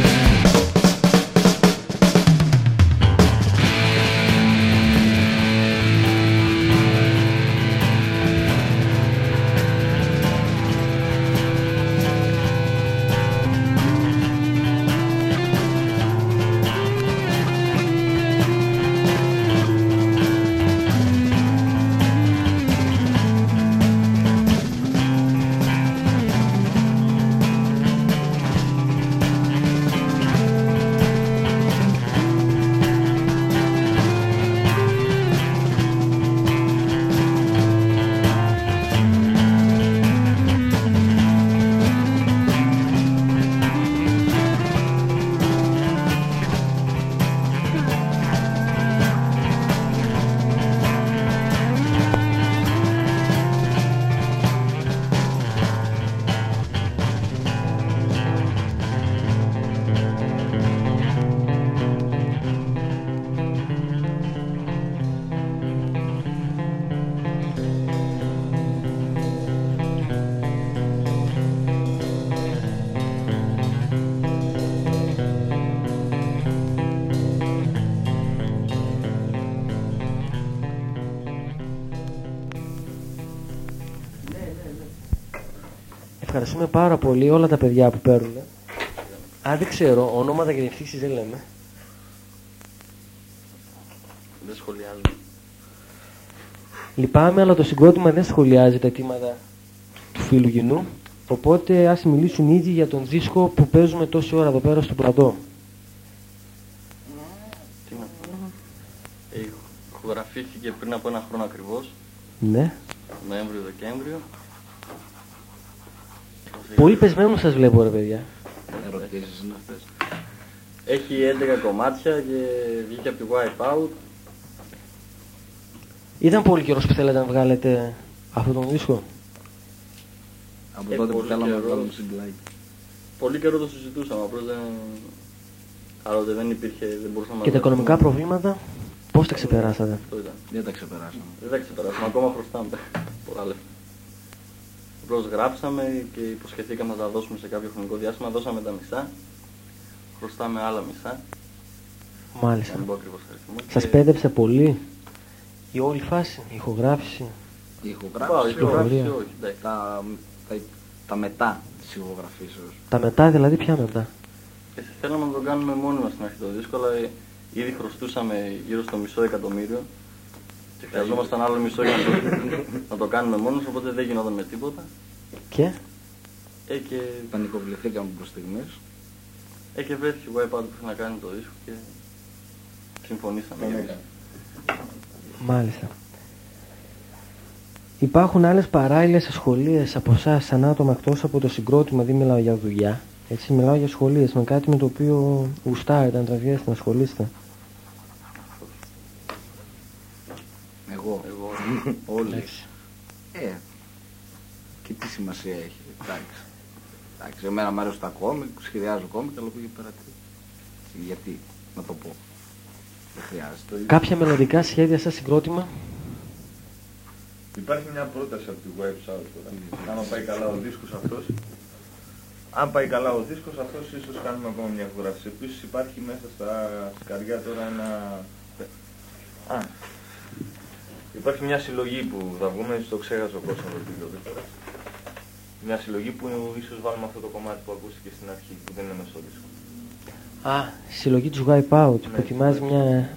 ευχαριστούμε πάρα πολύ όλα τα παιδιά που παίρνουν. Α, δεν ξέρω, ονόματα και διευθύνσεις δεν λέμε. Δεν σχολιάζω. Λυπάμαι, αλλά το συγκρότημα δεν σχολιάζει τα αιτήματα του φίλου κοινού. Οπότε ας μιλήσουν ήδη για τον δίσκο που παίζουμε τόση ώρα εδώ πέρα στο πλατό. Τι να πω. Ε, Ηχογραφήθηκε πριν από ένα χρόνο ακριβώς, Ναι. Νοέμβριο-Δεκέμβριο. Πολύ πεσμένο σας βλέπω ρε παιδιά. Ερωτήσεις είναι αυτές. Έχει 11 κομμάτια και βγήκε από τη Wipeout. Ήταν πολύ καιρός που θέλετε να βγάλετε αυτόν τον δίσκο. Από Ε, τότε που πολύ θέλαμε να καιρός. βγάλουμε συγκλάκι. Πολύ καιρό το συζητούσαμε, απλώς δεν... Άλλοτε δεν υπήρχε, δεν μπορούσαμε Και τα να οικονομικά βγάλουμε. προβλήματα, πώς τα ξεπεράσατε; Αυτό ήταν. Δεν τα ξεπεράσαμε. Δεν τα ξεπεράσαμε, ακόμα χρωστάμε πολλά λεφτά. Απλώς γράψαμε και υποσχεθήκαμε να τα δώσουμε σε κάποιο χρονικό διάστημα, δώσαμε τα μισά. Χρωστάμε άλλα μισά, Μάλιστα. δεν πω ακριβώς αριθμό. Σας και- πέδεψε πολύ η όλη φάση, η ηχογράφηση. Η Πάω, ηχογράφηση, η ηχογράφηση Ωραία. όχι, εντάξει. τα, τα, τα μετά της ηχογραφήσεως. Τα μετά δηλαδή ποια μετά; Και θέλαμε να το κάνουμε μόνοι μας στην αρχή το δίσκο, αλλά ε, ήδη χρωστούσαμε γύρω στο μισό εκατομμύριο και χρειαζόμασταν άλλο μισό για να το, να το κάνουμε μόνοι, οπότε δεν γινόταν με τίποτα. Και; Ε, και, Πανικοβληθήκαμε προς στιγμής. ε, και βρέθηκε η Wipeout που ήθελε να κάνει το δίσκο και συμφωνήσαμε. για εμείς. μάλιστα. Υπάρχουν άλλες παράλληλες σχολείες από εσάς σαν άτομα εκτός από το συγκρότημα, δεν μιλάω για δουλειά. Έτσι, μιλάω για σχολείες με κάτι με το οποίο γουστάρετε να τραβιέστε, να ασχολείστε. Εγώ. Εγώ, Όλοι. Ε, και τι σημασία έχει. Εντάξει. Εντάξει, εμένα μου αρέσουν τα κόμικ, σχεδιάζω κόμικ, αλλά από εκεί πέρα τι. Γιατί, να το πω. Δεν χρειάζεται. Κάποια μελλοντικά σχέδια σαν συγκρότημα; Υπάρχει μια πρόταση από τη website τώρα. Άμα πάει καλά ο δίσκος αυτός, αν πάει καλά ο δίσκος αυτός, ίσως κάνουμε ακόμα μια ηχογράφηση. Επίσης υπάρχει μέσα στα σκαριά τώρα ένα... Α, υπάρχει μια συλλογή που θα βγούμε, το ξέχασα ο Κώστας να το πει λίγο τώρα. Μια συλλογή που ίσως βάλουμε αυτό το κομμάτι που ακούστηκε στην αρχή, που δεν είναι μέσα στο δίσκο. Α, συλλογή του Wipeout που Ναι, ετοιμάζει ναι. μια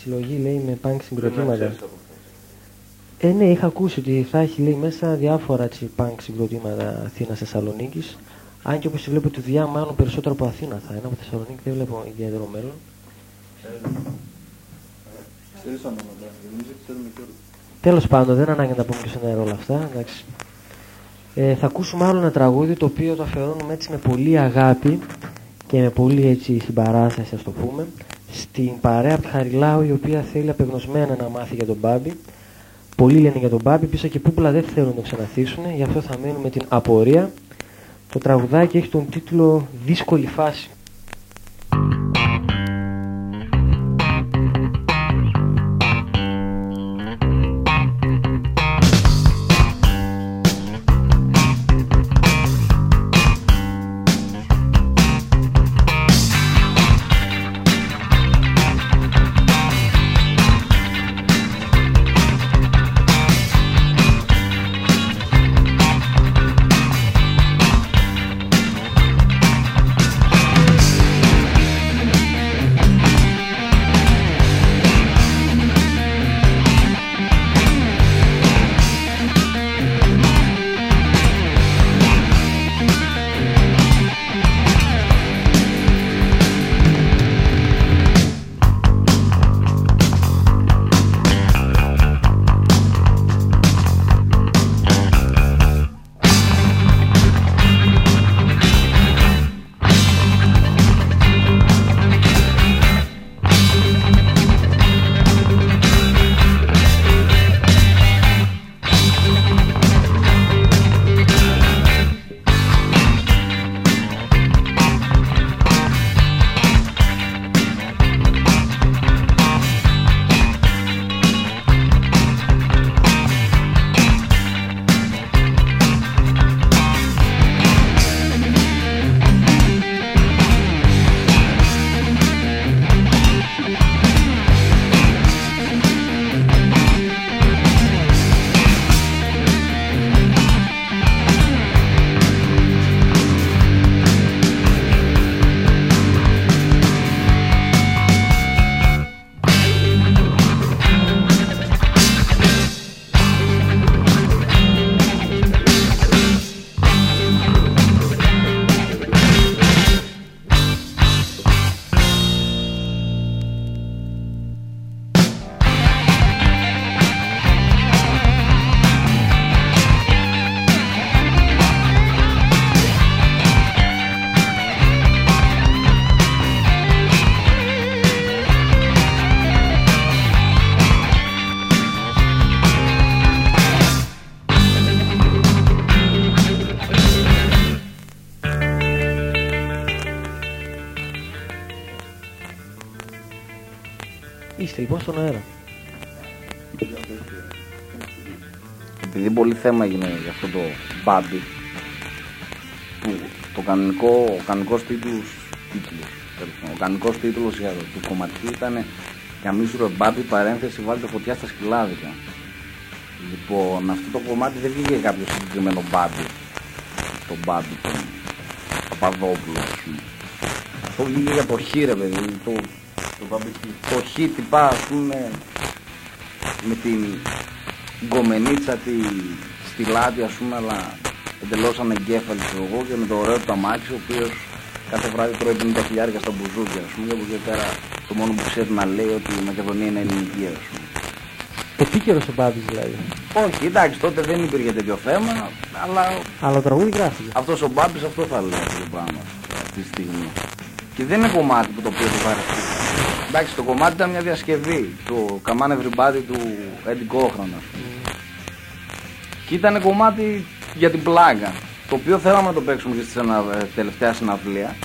συλλογή λέει με punk Πρέπει να συγκροτήματα. ξέρεις από αυτό. Ε, ναι, είχα ακούσει ότι θα έχει λέει μέσα διάφορα έτσι, punk συγκροτήματα Αθήνα Θεσσαλονίκης. Αν και όπως βλέπω τη δουλειά, μάλλον περισσότερο από Αθήνα θα είναι. Από Θεσσαλονίκη δεν βλέπω ιδιαίτερο μέλλον. Ξέρεις ονόματα, νομίζω ότι ξέρουμε και όλα. Τέλος πάντων, δεν ανάγκη να τα πούμε και στον αέρα όλα αυτά. Εντάξει. Ε, θα ακούσουμε άλλο ένα τραγούδι το οποίο το αφιερώνουμε έτσι με πολύ αγάπη και με πολύ έτσι συμπαράσταση, ας το πούμε, στην παρέα από τη Χαριλάου η οποία θέλει απεγνωσμένα να μάθει για τον Μπάμπη. Πολλοί λένε για τον Μπάμπη, πίσω και πούπλα δεν θέλουν να το ξαναθίσουν, γι' αυτό θα μείνουμε την απορία. Το τραγουδάκι έχει τον τίτλο Δύσκολη φάση. Στον αέρα. επειδή πολύ θέμα έγινε για αυτό το μπάμπι που το κανονικό, ο κανονικός τίτλος, τίτλος τέλος πάντων, ο κανονικός τίτλος για το, του κομματιού ήταν Καμίσουρο μπάμπι παρένθεση βάλτε φωτιά στα σκυλάδικα λοιπόν αυτό το κομμάτι δεν βγήκε για κάποιο συγκεκριμένο μπάμπι το μπάμπι τον Παπαδόπουλο ας πούμε. Αυτό βγήκε για το χ ρε παιδί το, Το μπάμπι το χ τυπά ας πούμε με την γκομενίτσα τη στη λάτι ας πούμε αλλά εντελώς ανεγκέφαλη ξέρω εγώ και με το ωραίο του αμάξι ο οποίος κάθε βράδυ τρώει 50 χιλιάρια στα μπουζούκια ας πούμε και από εκεί και πέρα το μόνο που ξέρει να λέει ότι η Μακεδονία είναι ελληνική ας πούμε. Επίκαιρο ο Μπάμπη δηλαδή; Όχι, εντάξει, τότε δεν υπήρχε τέτοιο θέμα, αλλά Αλλά το τραγούδι γράφτηκε. αυτός ο Μπάμπης αυτό θα λέει αυτό το πράγμα αυτή τη στιγμή. Και δεν είναι κομμάτι που το οποίο το βαρεθεί. Εντάξει, το κομμάτι ήταν μια διασκευή του Come on Everybody του Eddie Cochran, ας πούμε. Και ήταν κομμάτι για την πλάκα. Το οποίο θέλαμε να το παίξουμε και στη συνα- ε, τελευταία συναυλία.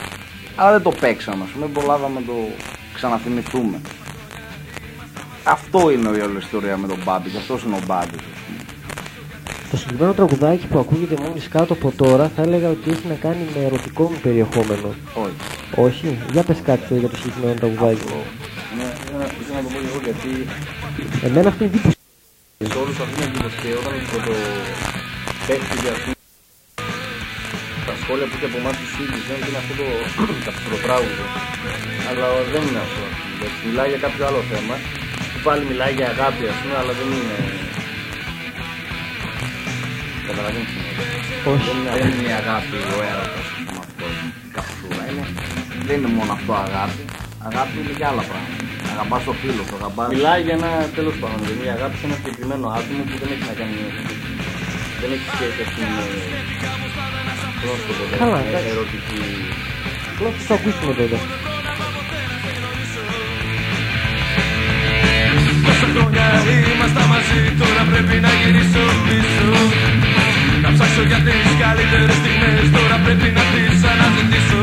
Αλλά δεν το παίξαμε, ας πούμε. Δεν προλάβαμε να το ξαναθυμηθούμε. Αυτό είναι η όλη ιστορία με τον Μπάμπη και αυτός είναι ο Μπάμπης. ας πούμε. Το συγκεκριμένο τραγουδάκι που ακούγεται μόλις κάτω από τώρα θα έλεγα ότι έχει να κάνει με ερωτικό μου περιεχόμενο. Όχι. Όχι, για πες κάτι για το συγκεκριμένο τραγουδάκι. Ναι, ήθελα ήθελα να το πω και εγώ γιατί Εμένα αυτή η εντύπωση. σε όλους αυτούς είναι εντύπωση και όταν το, το παίχτηκε ας πούμε τα σχόλια που είχε από εμάς τους ίδιους δεν είναι αυτό το καυτροπράγουδο αλλά δεν είναι αυτό ας πούμε, γιατί μιλάει για κάποιο άλλο θέμα που πάλι μιλάει για αγάπη ας πούμε αλλά δεν είναι καταλαβαίνεις τι εννοώ. Όχι. δεν είναι Δεν αγάπη είναι η αγάπη ο έρωτας, ας πούμε, αυτός η καψούρα. Είναι, δεν είναι μόνο αυτό αγάπη. Αγάπη είναι και άλλα πράγματα. Αγαπάς το φίλο σου, αγαπάς... Μιλάει για ένα τέλος πάντων. Δηλαδή η αγάπη σε ένα συγκεκριμένο άτομο που δεν έχει να κάνει με. Δεν έχει σχέση ας πούμε με. Πώς να το πω, δεν Καλά, είναι εντάξει. ερωτική. Απλά θα το ακούσουμε τότε. Τόσα χρόνια ήμασταν μαζί, τώρα πρέπει να γυρίσω πίσω Να ψάξω για τις καλύτερες στιγμές, τώρα πρέπει να τις αναζητήσω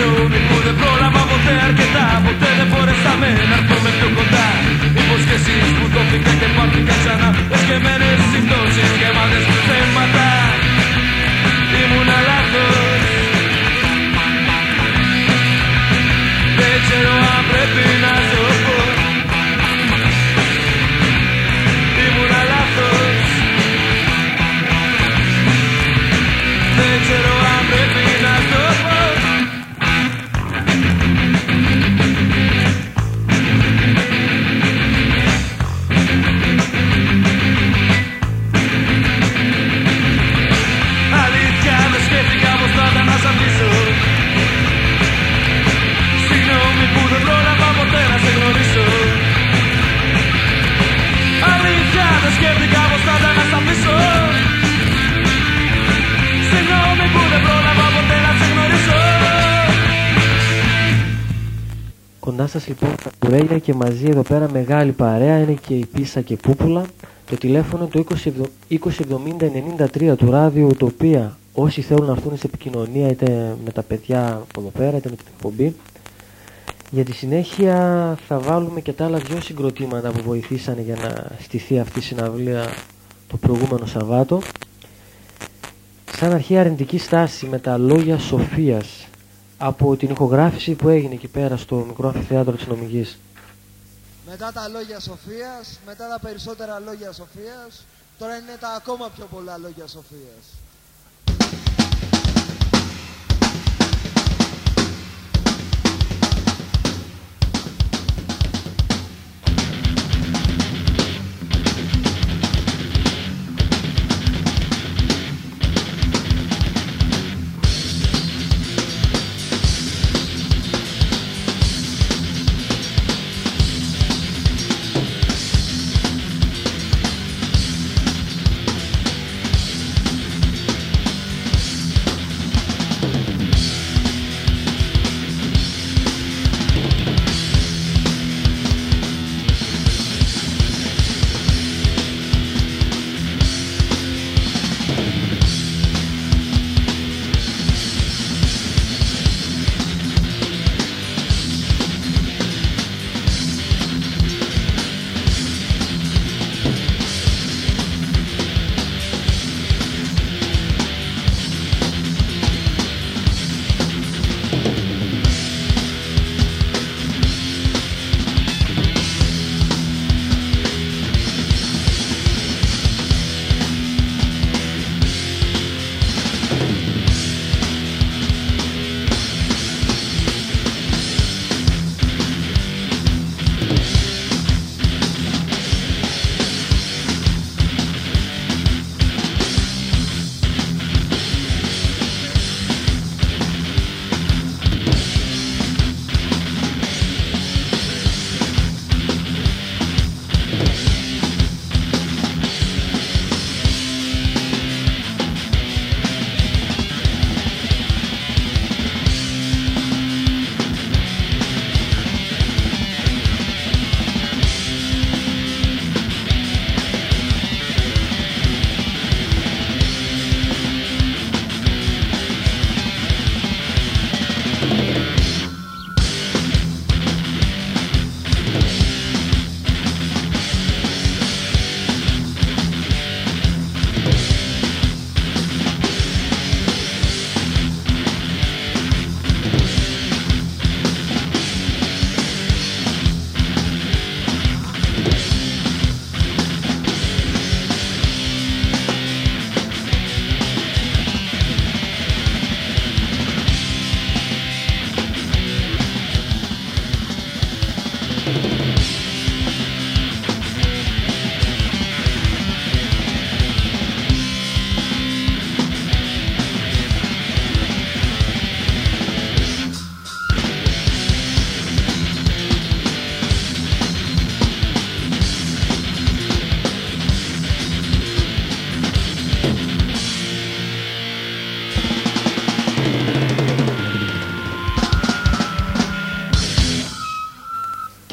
Συγγνώμη που δεν πρόλαβα ποτέ αρκετά, ποτέ δεν μπορέσαμε να έρθουμε πιο κοντά. Μήπως κι εσείς που το φύγα και πάρθηκα ξανά, εσκεμμένες συμπτώσεις και μάδες θέματα Κοντά σας λοιπόν τα κουρέλια και μαζί εδώ πέρα μεγάλη παρέα είναι και η Πίσα και Πούπουλα. Το τηλέφωνο το 2070-93 του ράδιου το οποίο όσοι θέλουν να έρθουν σε επικοινωνία είτε με τα παιδιά από εδώ πέρα είτε με την εκπομπή. Για τη συνέχεια θα βάλουμε και τα άλλα δυο συγκροτήματα που βοηθήσανε για να στηθεί αυτή η συναυλία το προηγούμενο Σαββάτο. Σαν αρχαία αρνητική στάση με τα λόγια σοφίας από την ηχογράφηση που έγινε εκεί πέρα στο μικρό αμφιθέατρο της Νομικής. Μετά τα λόγια Σοφίας, μετά τα περισσότερα λόγια Σοφίας, τώρα είναι τα ακόμα πιο πολλά λόγια Σοφίας.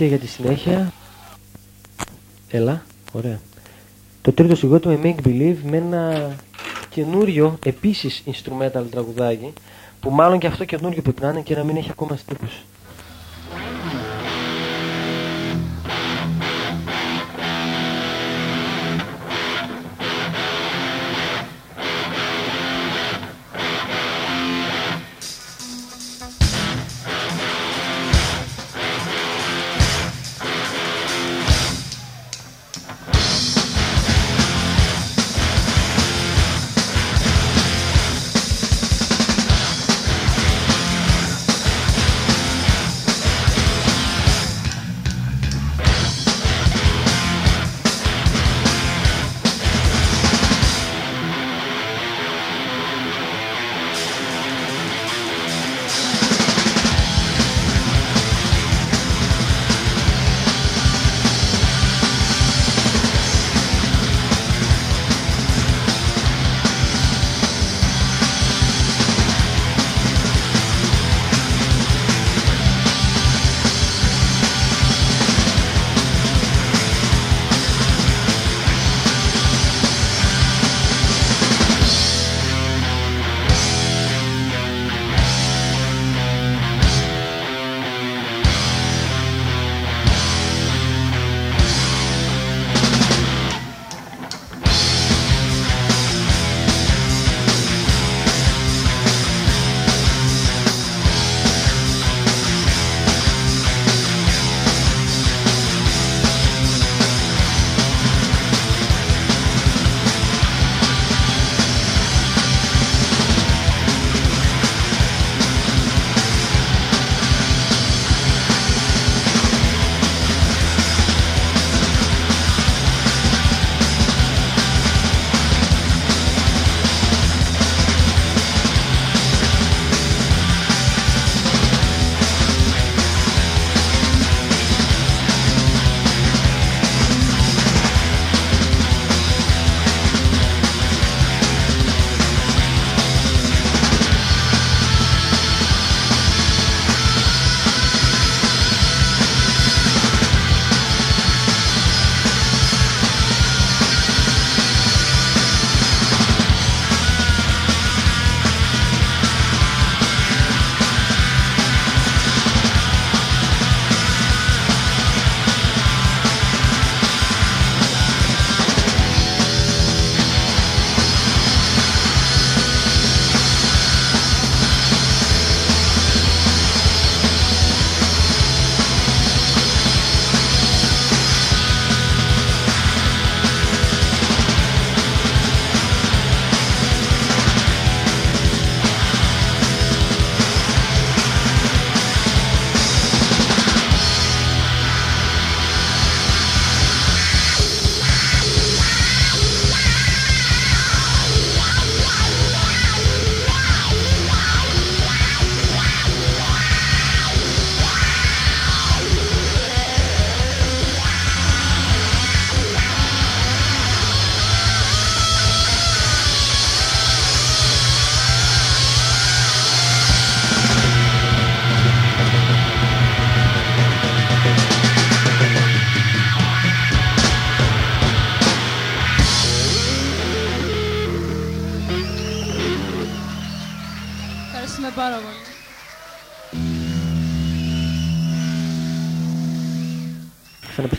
Και για τη συνέχεια. Έλα, ωραία. Το τρίτο συγκρότημα με Make Believe με ένα καινούριο επίσης instrumental τραγουδάκι που μάλλον και αυτό καινούριο πρέπει να είναι και να μην έχει ακόμα στίχους.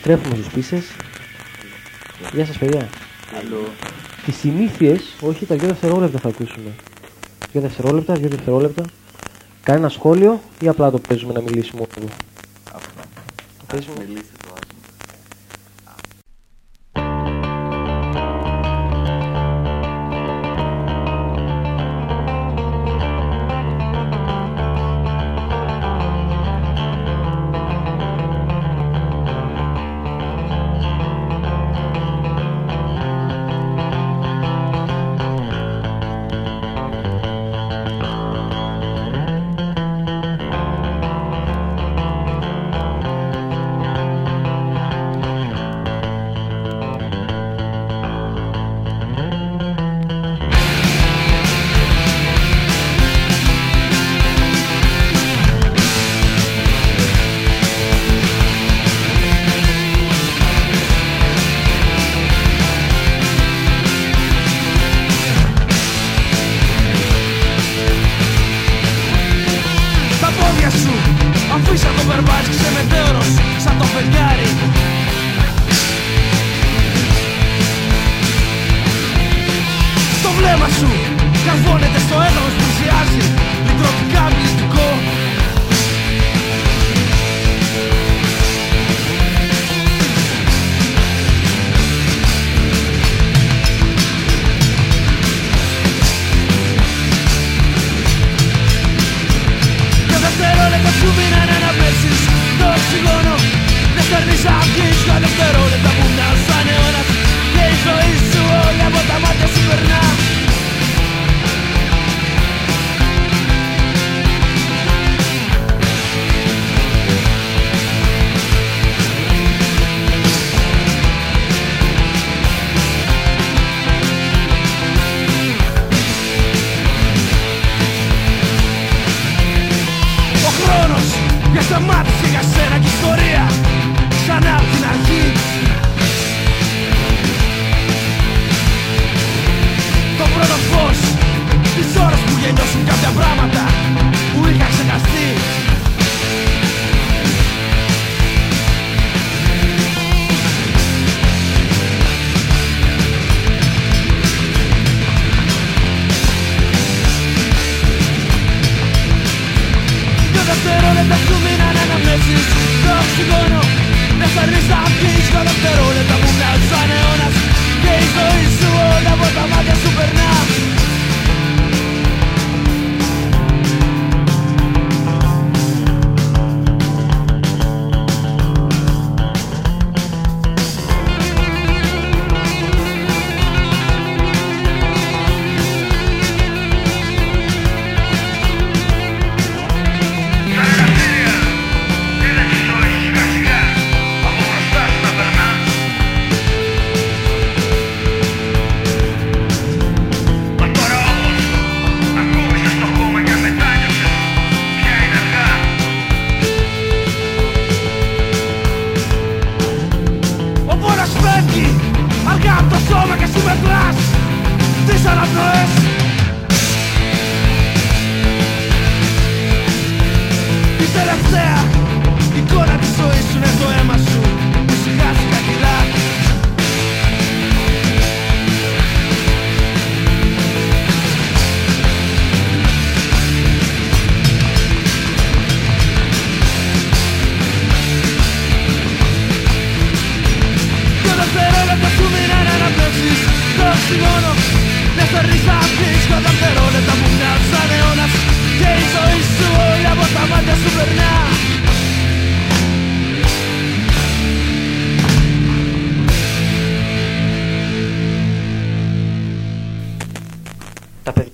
Ξαναεπιστρέφουμε στους πίσες. Γεια σας παιδιά. Άλλο. Τις συνήθειες, όχι τα δύο δευτερόλεπτα θα ακούσουμε. Δύο δευτερόλεπτα, δύο δευτερόλεπτα. Κανένα σχόλιο ή απλά το παίζουμε να μιλήσουμε όλοι. Αυτό. Το παίζουμε.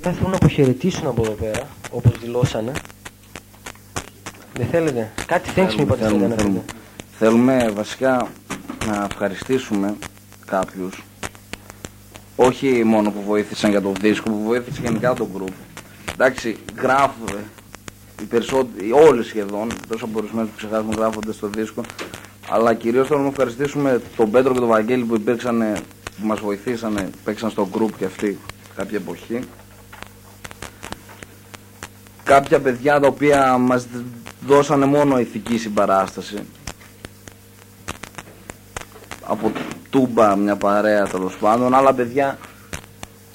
Τα παιδιά θέλουν να αποχαιρετήσουν από εδώ πέρα, όπως δηλώσανε. Δεν θέλετε; Κάτι thanks me είπατε θέλετε να θέλουμε. πείτε. Θέλουμε βασικά να ευχαριστήσουμε κάποιους όχι μόνο που βοήθησαν για το δίσκο, που βοήθησαν γενικά το group. Εντάξει, γράφουν οι περισσότεροι, όλοι σχεδόν, τόσο από ορισμένους που ξεχάσουμε γράφονται στο δίσκο, αλλά κυρίως θέλουμε να ευχαριστήσουμε τον Πέτρο και τον Βαγγέλη που υπήρξαν, που μας βοηθήσανε, παίξαν στο group και αυτοί κάποια εποχή. Κάποια παιδιά τα οποία μας δώσανε μόνο ηθική συμπαράσταση από τούμπα μια παρέα τέλος πάντων, άλλα παιδιά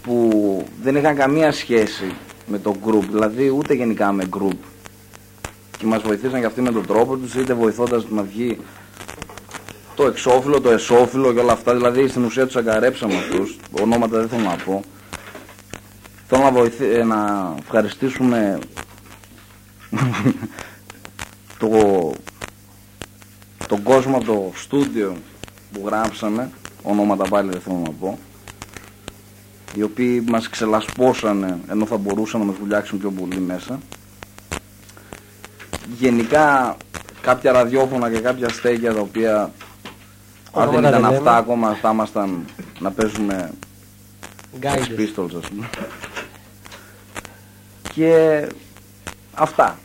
που δεν είχαν καμία σχέση με το group, δηλαδή ούτε γενικά με group. Και μας βοηθήσαν και αυτοί με τον τρόπο τους, είτε βοηθώντας να βγει το εξώφυλλο, το εσώφυλλο και όλα αυτά. Δηλαδή στην ουσία τους αγκαρέψαμε αυτούς, ονόματα δεν θέλω να πω. Θέλω να, βοηθή, ε, να ευχαριστήσουμε το, τον κόσμο από το στούντιο που γράψαμε, ονόματα πάλι δεν θέλω να πω, οι οποίοι μας ξελασπώσανε ενώ θα μπορούσαν να μας βουλιάξουν πιο πολύ μέσα. Γενικά κάποια ραδιόφωνα και κάποια στέκια τα οποία αν δεν Ονόματα ήταν δεν αυτά λέμε. ακόμα θα ήμασταν να παίζουμε Sex Guided. Pistols ας πούμε. Και αυτά.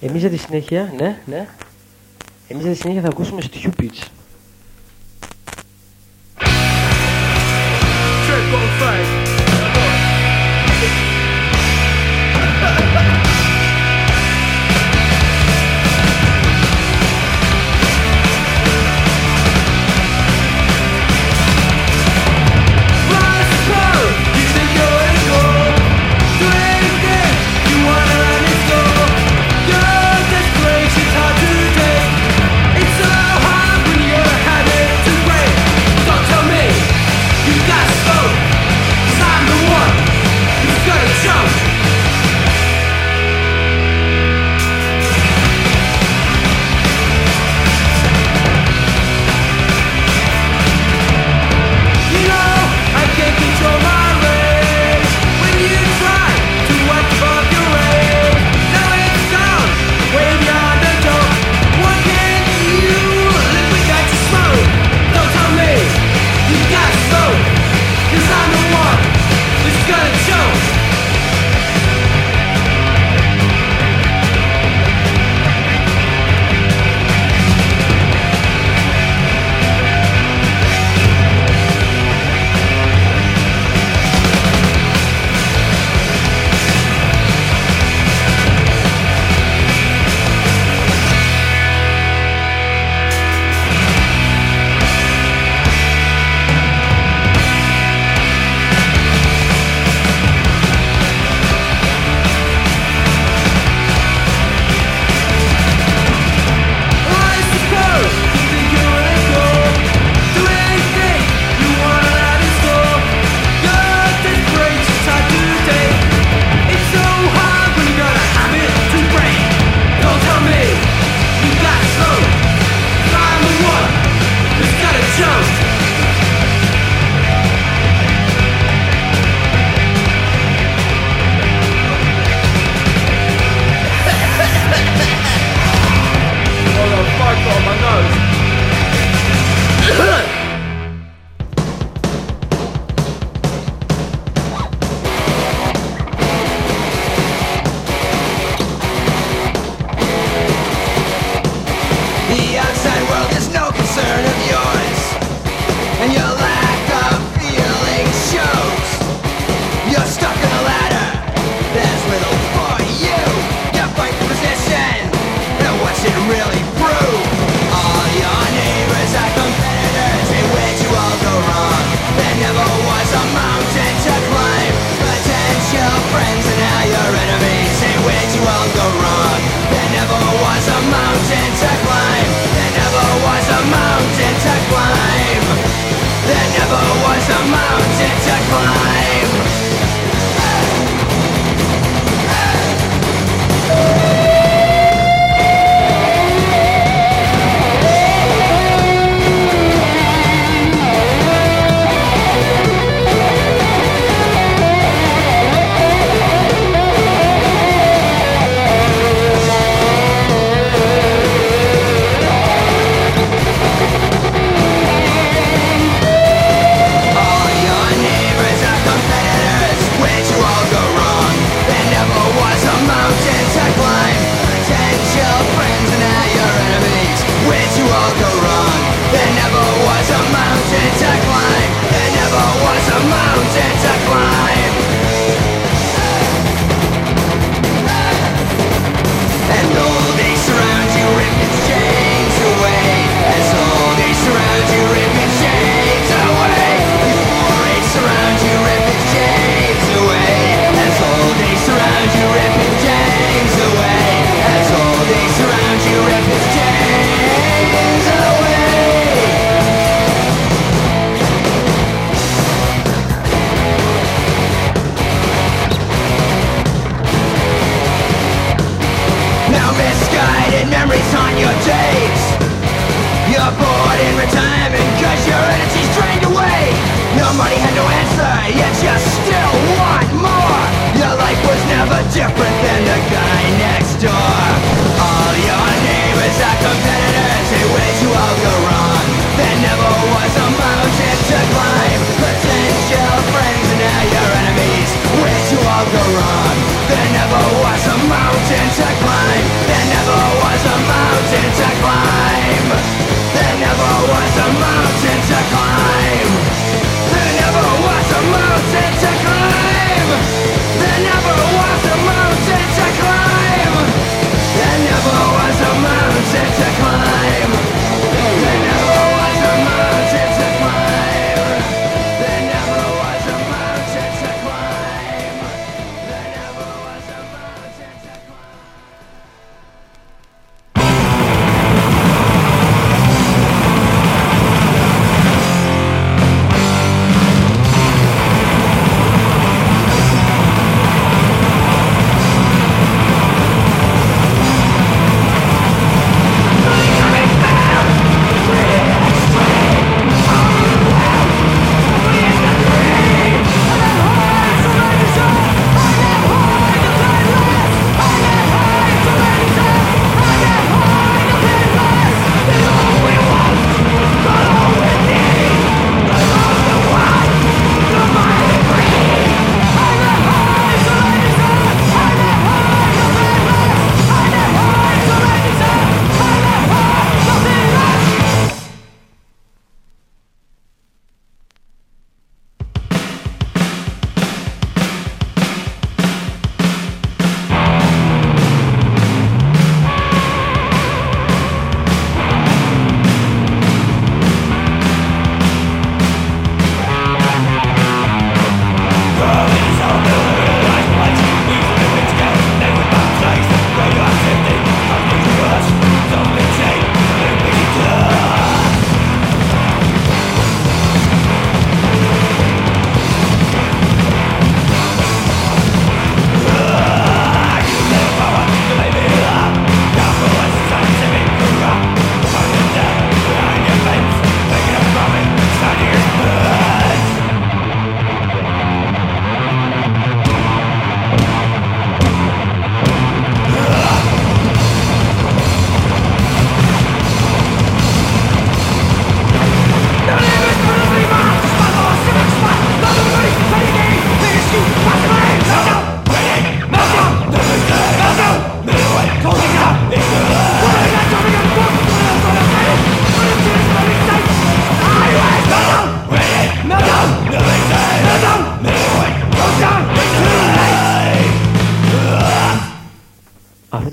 Εμείς για τη συνέχεια, ναι, ναι. Εμείς για τη συνέχεια θα ακούσουμε Stupids. Βάλε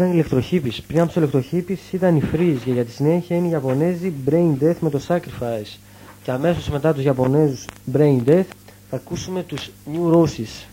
ήταν οι ηλεκτροχύπης. Πριν από τους ηλεκτροχύπης ήταν οι Freeze και για τη συνέχεια είναι οι Ιαπωνέζοι Brain Death με το Sacrifice. Και αμέσως μετά τους Ιαπωνέζους Brain Death θα ακούσουμε τους New Roses.